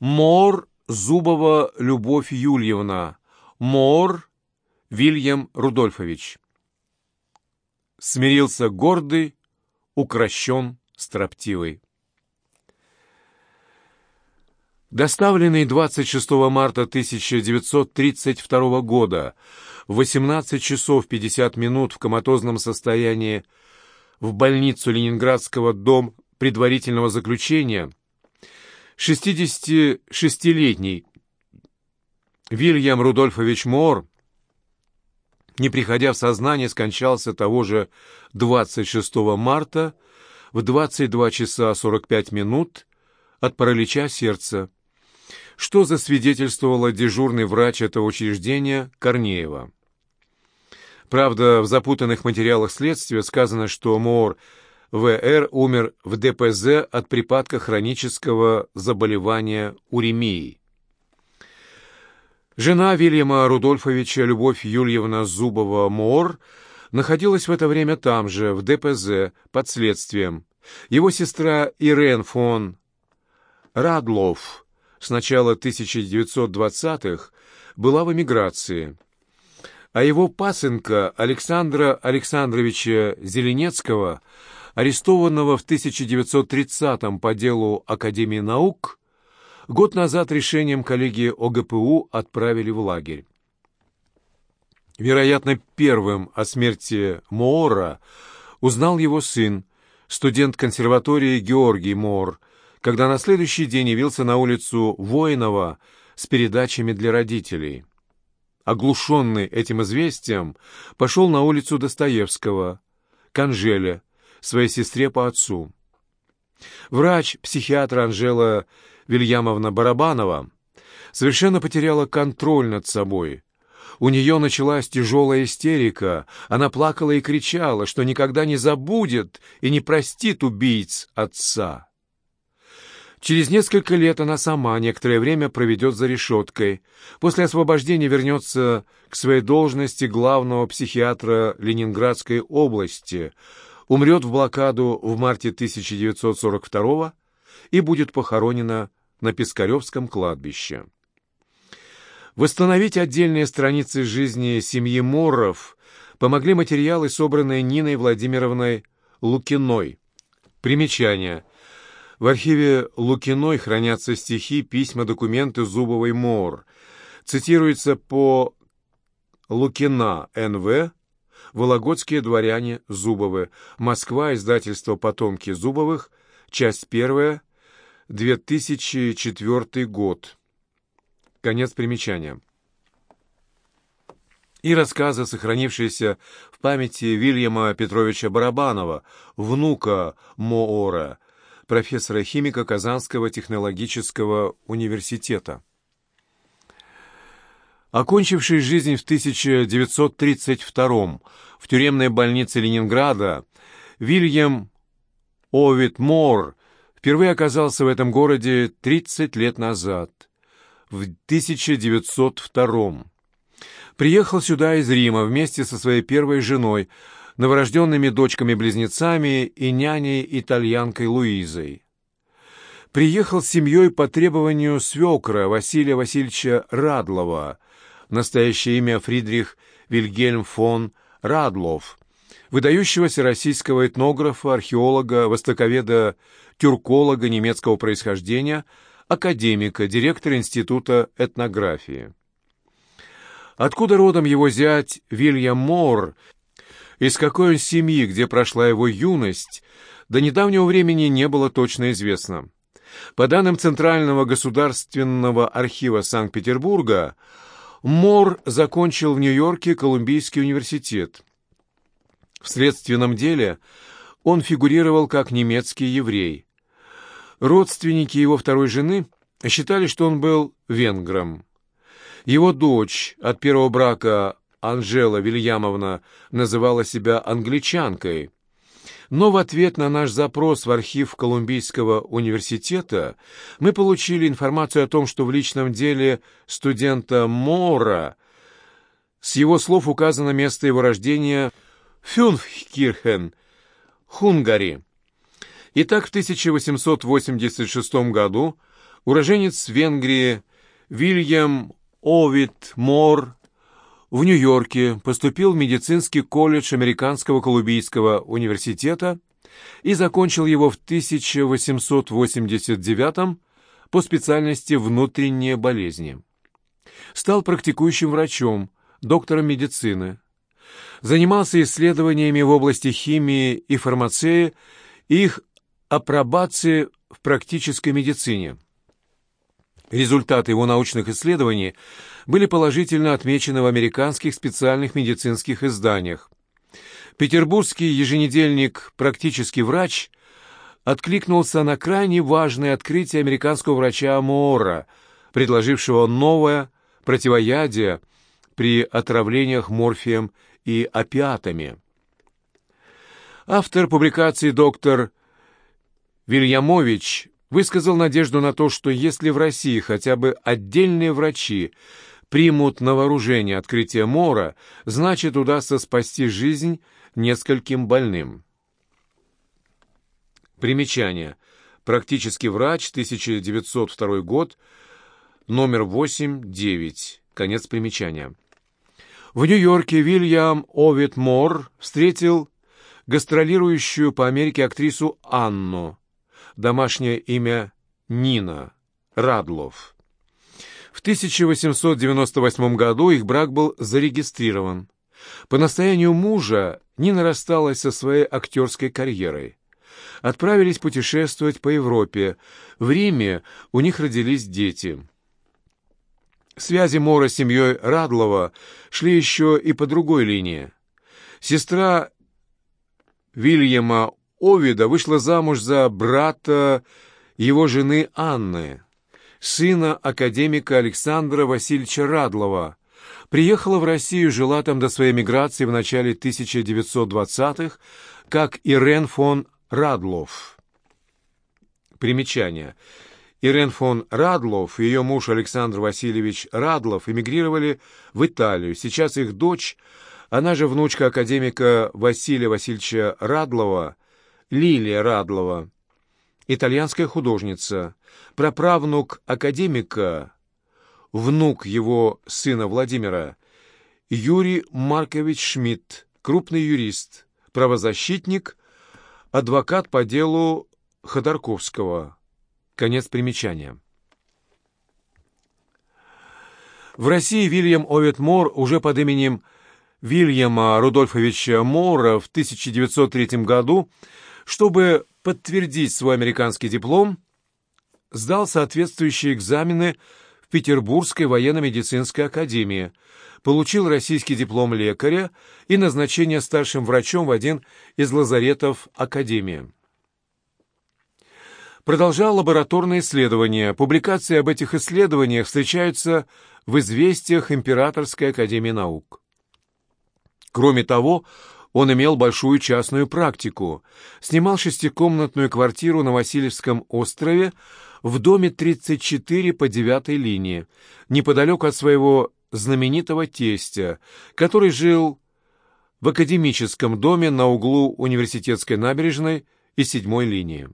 Мор Зубова Любовь Юльевна. Мор Вильям Рудольфович. Смирился гордый, укращен строптивый. Доставленный 26 марта 1932 года в 18 часов 50 минут в коматозном состоянии в больницу Ленинградского дом предварительного заключения 66-летний Вильям Рудольфович Моор, не приходя в сознание, скончался того же 26 марта в 22 часа 45 минут от паралича сердца что засвидетельствовала дежурный врач этого учреждения Корнеева. Правда, в запутанных материалах следствия сказано, что Моор В.Р. умер в ДПЗ от припадка хронического заболевания уремии. Жена Вильяма Рудольфовича, Любовь Юльевна Зубова-Моор, находилась в это время там же, в ДПЗ, под следствием. Его сестра Ирен фон Радлов с начала 1920-х была в эмиграции, а его пасынка Александра Александровича Зеленецкого, арестованного в 1930-м по делу Академии наук, год назад решением коллегии ОГПУ отправили в лагерь. Вероятно, первым о смерти Моора узнал его сын, студент консерватории Георгий Моор, когда на следующий день явился на улицу Воинова с передачами для родителей. Оглушенный этим известием, пошел на улицу Достоевского, к Анжеле, своей сестре по отцу. Врач-психиатр Анжела Вильямовна Барабанова совершенно потеряла контроль над собой. У нее началась тяжелая истерика, она плакала и кричала, что никогда не забудет и не простит убийц отца. Через несколько лет она сама некоторое время проведет за решеткой. После освобождения вернется к своей должности главного психиатра Ленинградской области, умрет в блокаду в марте 1942 и будет похоронена на Пискаревском кладбище. Восстановить отдельные страницы жизни семьи Морров помогли материалы, собранные Ниной Владимировной Лукиной. Примечание – в архиве Лукиной хранятся стихи, письма, документы Зубовой Мор. Цитируется по Лукина Н.В. «Вологодские дворяне Зубовы». Москва, издательство «Потомки Зубовых», часть первая, 2004 год. Конец примечания. И рассказы, сохранившиеся в памяти Вильяма Петровича Барабанова, внука Моора, профессора-химика Казанского технологического университета. Окончивший жизнь в 1932 в тюремной больнице Ленинграда, Вильям Овит Мор впервые оказался в этом городе 30 лет назад, в 1902 Приехал сюда из Рима вместе со своей первой женой, новорожденными дочками-близнецами и няней-итальянкой Луизой. Приехал с семьей по требованию свекра Василия Васильевича Радлова, настоящее имя Фридрих Вильгельм фон Радлов, выдающегося российского этнографа, археолога, востоковеда, тюрколога немецкого происхождения, академика, директора Института этнографии. Откуда родом его зять Вильям Мор из какой он семьи, где прошла его юность, до недавнего времени не было точно известно. По данным Центрального государственного архива Санкт-Петербурга, Мор закончил в Нью-Йорке Колумбийский университет. В следственном деле он фигурировал как немецкий еврей. Родственники его второй жены считали, что он был венгром. Его дочь от первого брака Анжела Вильямовна называла себя англичанкой, но в ответ на наш запрос в архив Колумбийского университета мы получили информацию о том, что в личном деле студента Мора с его слов указано место его рождения Фюнфкирхен, Хунгари. Итак, в 1886 году уроженец Венгрии Вильям Овид Мор в Нью-Йорке поступил в медицинский колледж Американского Колумбийского университета и закончил его в 1889 по специальности внутренние болезни. Стал практикующим врачом, доктором медицины. Занимался исследованиями в области химии и фармации и их апробации в практической медицине. Результаты его научных исследований были положительно отмечены в американских специальных медицинских изданиях. Петербургский еженедельник «Практический врач» откликнулся на крайне важное открытие американского врача Моора, предложившего новое противоядие при отравлениях морфием и опиатами. Автор публикации доктор Вильямович высказал надежду на то, что если в России хотя бы отдельные врачи примут на вооружение открытие Мора, значит, удастся спасти жизнь нескольким больным. Примечание. Практический врач, 1902 год, номер 8-9. Конец примечания. В Нью-Йорке Вильям Овит Мор встретил гастролирующую по Америке актрису Анну, домашнее имя Нина Радлов. В 1898 году их брак был зарегистрирован. По настоянию мужа Нина рассталась со своей актерской карьерой. Отправились путешествовать по Европе. В Риме у них родились дети. Связи Мора с семьей Радлова шли еще и по другой линии. Сестра Вильяма Овида вышла замуж за брата его жены Анны, сына академика Александра Васильевича Радлова. Приехала в Россию, жила там до своей миграции в начале 1920-х, как Ирен фон Радлов. Примечание. Ирен фон Радлов и ее муж Александр Васильевич Радлов эмигрировали в Италию. Сейчас их дочь, она же внучка академика Василия Васильевича Радлова, Лилия Радлова, итальянская художница, праправнук академика, внук его сына Владимира, Юрий Маркович Шмидт, крупный юрист, правозащитник, адвокат по делу Ходорковского. Конец примечания. В России Вильям Овет Мор уже под именем Вильяма Рудольфовича Мора в 1903 году чтобы подтвердить свой американский диплом, сдал соответствующие экзамены в Петербургской военно-медицинской академии, получил российский диплом лекаря и назначение старшим врачом в один из лазаретов академии. Продолжал лабораторные исследования. Публикации об этих исследованиях встречаются в известиях Императорской академии наук. Кроме того, он имел большую частную практику. Снимал шестикомнатную квартиру на Васильевском острове в доме 34 по 9 линии, неподалеку от своего знаменитого тестя, который жил в академическом доме на углу Университетской набережной и 7 линии.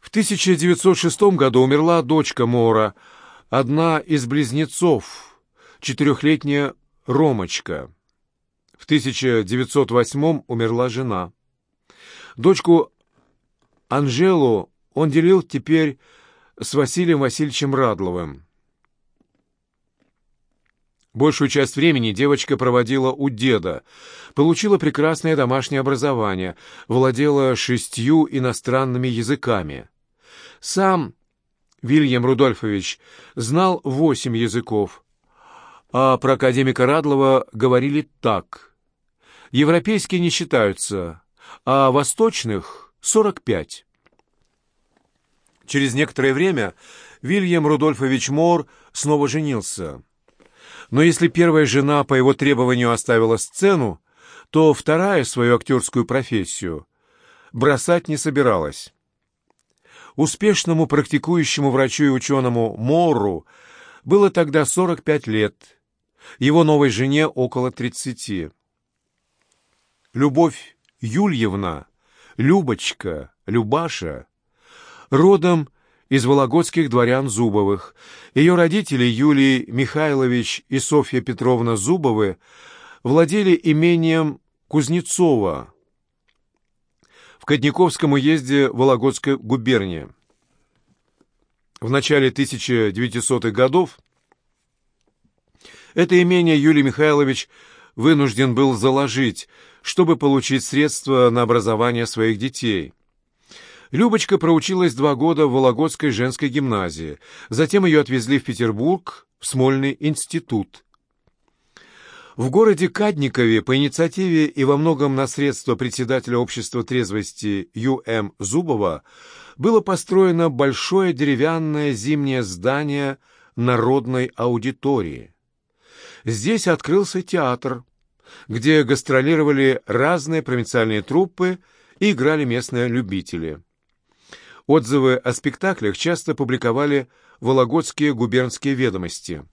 В 1906 году умерла дочка Мора, одна из близнецов, четырехлетняя Ромочка. В 1908 умерла жена. Дочку Анжелу он делил теперь с Василием Васильевичем Радловым. Большую часть времени девочка проводила у деда, получила прекрасное домашнее образование, владела шестью иностранными языками. Сам Вильям Рудольфович знал восемь языков, а про академика Радлова говорили так — Европейские не считаются, а восточных — 45. Через некоторое время Вильям Рудольфович Мор снова женился. Но если первая жена по его требованию оставила сцену, то вторая свою актерскую профессию бросать не собиралась. Успешному практикующему врачу и ученому Морру было тогда 45 лет, его новой жене около 30. Любовь Юльевна, Любочка, Любаша, родом из вологодских дворян Зубовых. Ее родители Юлий Михайлович и Софья Петровна Зубовы владели имением Кузнецова в Кадниковском уезде Вологодской губернии. В начале 1900-х годов это имение Юлий Михайлович вынужден был заложить, чтобы получить средства на образование своих детей. Любочка проучилась два года в Вологодской женской гимназии, затем ее отвезли в Петербург, в Смольный институт. В городе Кадникове по инициативе и во многом на средства председателя общества трезвости Ю.М. Зубова было построено большое деревянное зимнее здание народной аудитории. Здесь открылся театр, где гастролировали разные провинциальные труппы и играли местные любители. Отзывы о спектаклях часто публиковали вологодские губернские ведомости.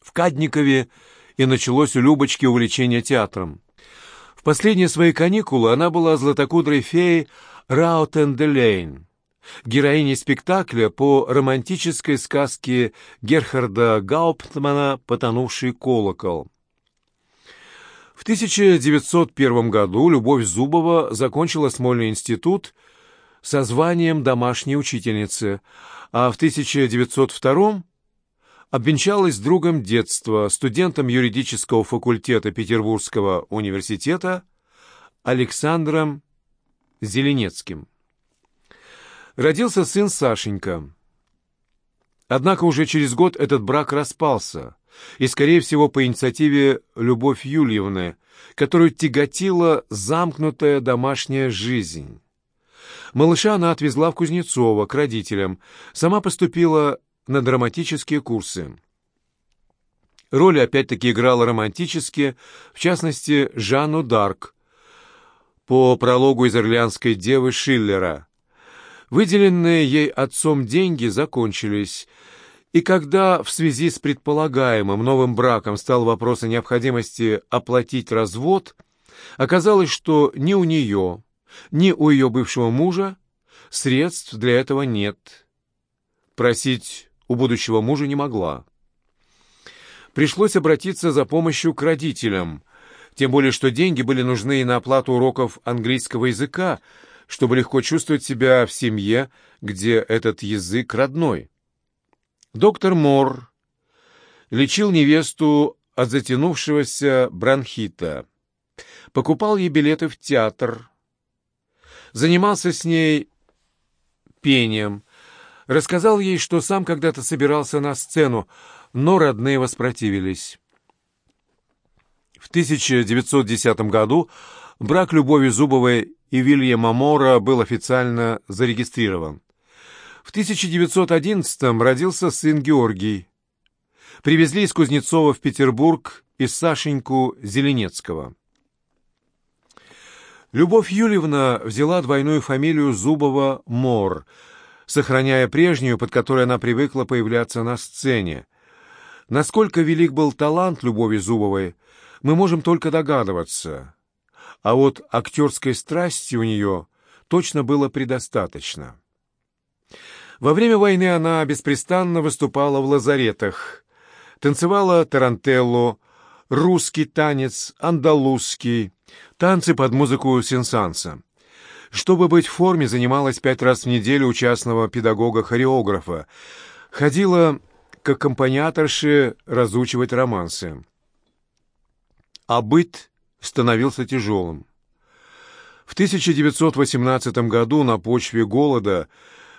В Кадникове и началось у Любочки увлечение театром. В последние свои каникулы она была златокудрой феей Раутенделейн, героиней спектакля по романтической сказке Герхарда Гауптмана «Потонувший колокол». В 1901 году Любовь Зубова закончила Смольный институт со званием домашней учительницы, а в 1902 обвенчалась с другом детства, студентом юридического факультета Петербургского университета Александром Зеленецким. Родился сын Сашенька. Однако уже через год этот брак распался, и, скорее всего, по инициативе Любовь Юльевны, которую тяготила замкнутая домашняя жизнь. Малыша она отвезла в Кузнецово к родителям, сама поступила на драматические курсы. Роли опять-таки играла романтические, в частности, Жанну Дарк, по прологу из «Орлеанской девы» Шиллера. Выделенные ей отцом деньги закончились, и когда в связи с предполагаемым новым браком стал вопрос о необходимости оплатить развод, оказалось, что ни у нее, ни у ее бывшего мужа средств для этого нет. Просить у будущего мужа не могла. Пришлось обратиться за помощью к родителям, тем более что деньги были нужны и на оплату уроков английского языка, чтобы легко чувствовать себя в семье, где этот язык родной. Доктор Мор лечил невесту от затянувшегося бронхита, покупал ей билеты в театр, занимался с ней пением, рассказал ей, что сам когда-то собирался на сцену, но родные воспротивились. В 1910 году брак Любови Зубовой и Вильяма Мора был официально зарегистрирован. В 1911-м родился сын Георгий. Привезли из Кузнецова в Петербург и Сашеньку Зеленецкого. Любовь Юльевна взяла двойную фамилию Зубова-Мор, сохраняя прежнюю, под которой она привыкла появляться на сцене. Насколько велик был талант Любови Зубовой, мы можем только догадываться. А вот актерской страсти у нее точно было предостаточно. Во время войны она беспрестанно выступала в лазаретах, танцевала тарантеллу, русский танец, андалузский, танцы под музыку сенсанса. Чтобы быть в форме, занималась пять раз в неделю у частного педагога-хореографа, ходила к аккомпаниаторше разучивать романсы. А быт становился тяжелым. В 1918 году на почве голода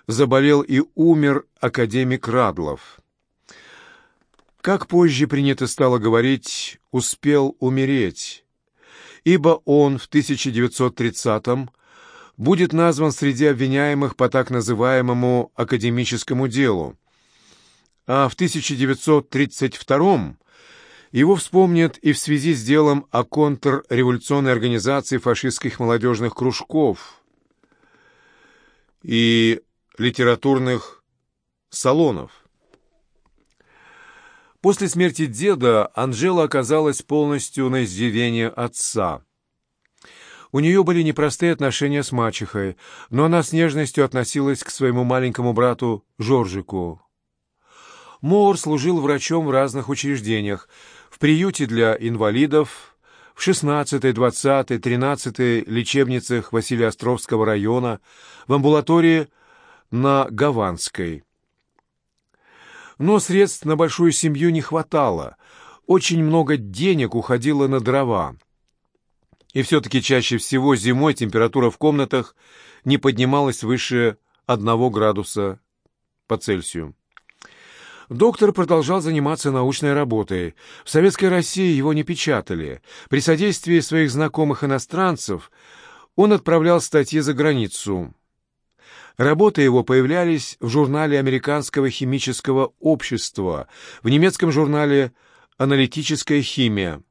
заболел и умер академик Радлов. Как позже принято стало говорить, успел умереть, ибо он в 1930-м будет назван среди обвиняемых по так называемому академическому делу, а в 1932-м его вспомнят и в связи с делом о контрреволюционной организации фашистских молодежных кружков и литературных салонов. После смерти деда Анжела оказалась полностью на издевение отца. У нее были непростые отношения с мачехой, но она с нежностью относилась к своему маленькому брату Жоржику. Моор служил врачом в разных учреждениях, приюте для инвалидов, в 16-й, 20-й, 13-й лечебницах Василиостровского района, в амбулатории на Гаванской. Но средств на большую семью не хватало, очень много денег уходило на дрова. И все-таки чаще всего зимой температура в комнатах не поднималась выше одного градуса по Цельсию. Доктор продолжал заниматься научной работой. В Советской России его не печатали. При содействии своих знакомых иностранцев он отправлял статьи за границу. Работы его появлялись в журнале Американского химического общества, в немецком журнале «Аналитическая химия».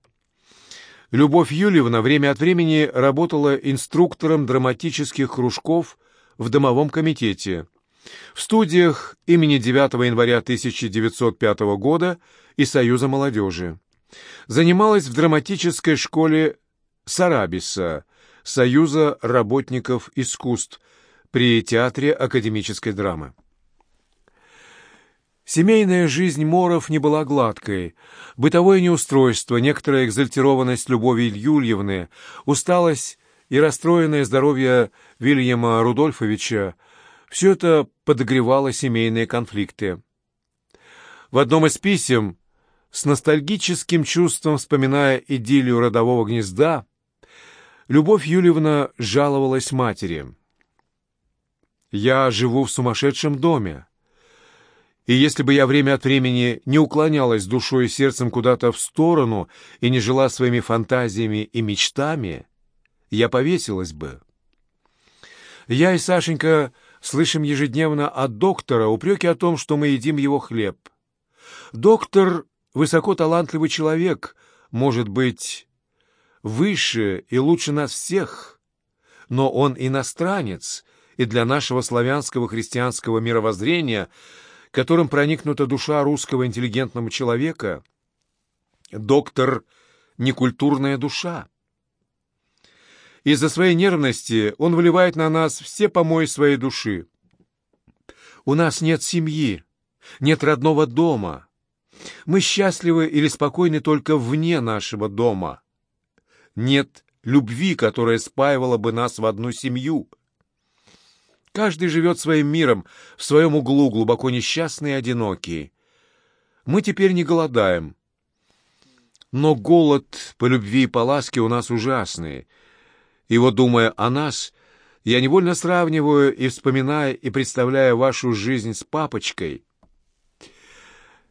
Любовь Юльевна время от времени работала инструктором драматических кружков в Домовом комитете, в студиях имени 9 января 1905 года и Союза молодежи. Занималась в драматической школе Сарабиса, Союза работников искусств, при Театре академической драмы. Семейная жизнь Моров не была гладкой. Бытовое неустройство, некоторая экзальтированность Любови Юльевны, усталость и расстроенное здоровье Вильяма Рудольфовича — все это подогревало семейные конфликты. В одном из писем, с ностальгическим чувством вспоминая идиллию родового гнезда, Любовь Юльевна жаловалась матери. «Я живу в сумасшедшем доме. И если бы я время от времени не уклонялась душой и сердцем куда-то в сторону и не жила своими фантазиями и мечтами, я повесилась бы. Я и Сашенька слышим ежедневно от доктора упреки о том, что мы едим его хлеб. Доктор — высоко талантливый человек, может быть, выше и лучше нас всех, но он иностранец, и для нашего славянского христианского мировоззрения — которым проникнута душа русского интеллигентного человека, доктор — некультурная душа. Из-за своей нервности он выливает на нас все помои своей души. У нас нет семьи, нет родного дома. Мы счастливы или спокойны только вне нашего дома. Нет любви, которая спаивала бы нас в одну семью. Каждый живет своим миром, в своем углу, глубоко несчастный и одинокий. Мы теперь не голодаем. Но голод по любви и по ласке у нас ужасный. И вот, думая о нас, я невольно сравниваю и вспоминая и представляя вашу жизнь с папочкой.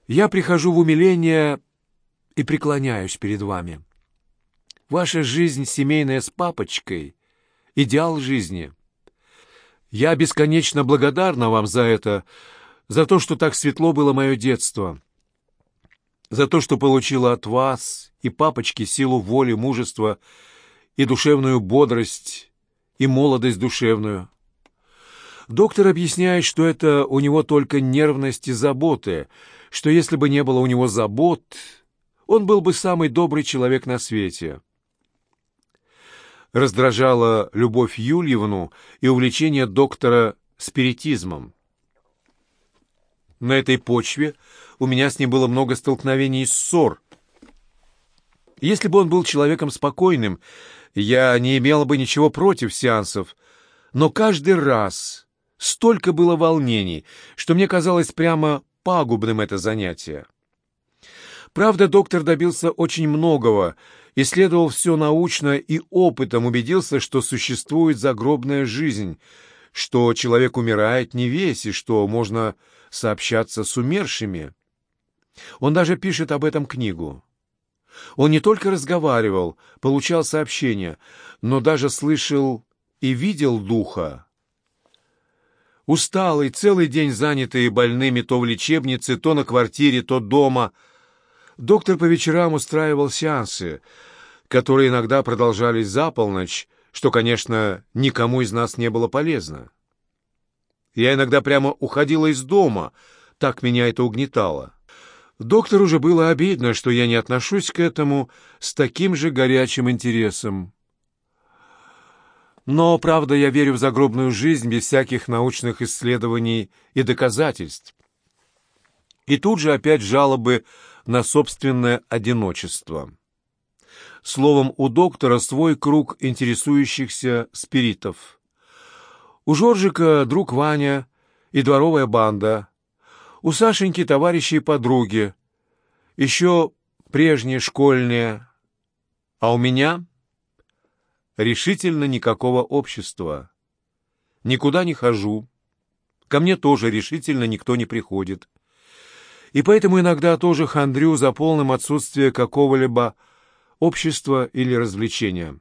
Я прихожу в умиление и преклоняюсь перед вами. Ваша жизнь семейная с папочкой — идеал жизни. Я бесконечно благодарна вам за это, за то, что так светло было мое детство, за то, что получила от вас и папочки силу воли, мужества и душевную бодрость, и молодость душевную. Доктор объясняет, что это у него только нервность и заботы, что если бы не было у него забот, он был бы самый добрый человек на свете раздражала любовь Юльевну и увлечение доктора спиритизмом. На этой почве у меня с ним было много столкновений и ссор. Если бы он был человеком спокойным, я не имела бы ничего против сеансов, но каждый раз столько было волнений, что мне казалось прямо пагубным это занятие. Правда, доктор добился очень многого, исследовал все научно и опытом убедился, что существует загробная жизнь, что человек умирает не весь и что можно сообщаться с умершими. Он даже пишет об этом книгу. Он не только разговаривал, получал сообщения, но даже слышал и видел духа. Усталый, целый день занятый больными то в лечебнице, то на квартире, то дома — Доктор по вечерам устраивал сеансы, которые иногда продолжались за полночь, что, конечно, никому из нас не было полезно. Я иногда прямо уходила из дома, так меня это угнетало. Доктору уже было обидно, что я не отношусь к этому с таким же горячим интересом. Но, правда, я верю в загробную жизнь без всяких научных исследований и доказательств. И тут же опять жалобы на собственное одиночество. Словом, у доктора свой круг интересующихся спиритов. У Жоржика друг Ваня и дворовая банда. У Сашеньки товарищи и подруги. Еще прежние школьные. А у меня решительно никакого общества. Никуда не хожу. Ко мне тоже решительно никто не приходит. И поэтому иногда тоже хандрю за полным отсутствием какого-либо общества или развлечения.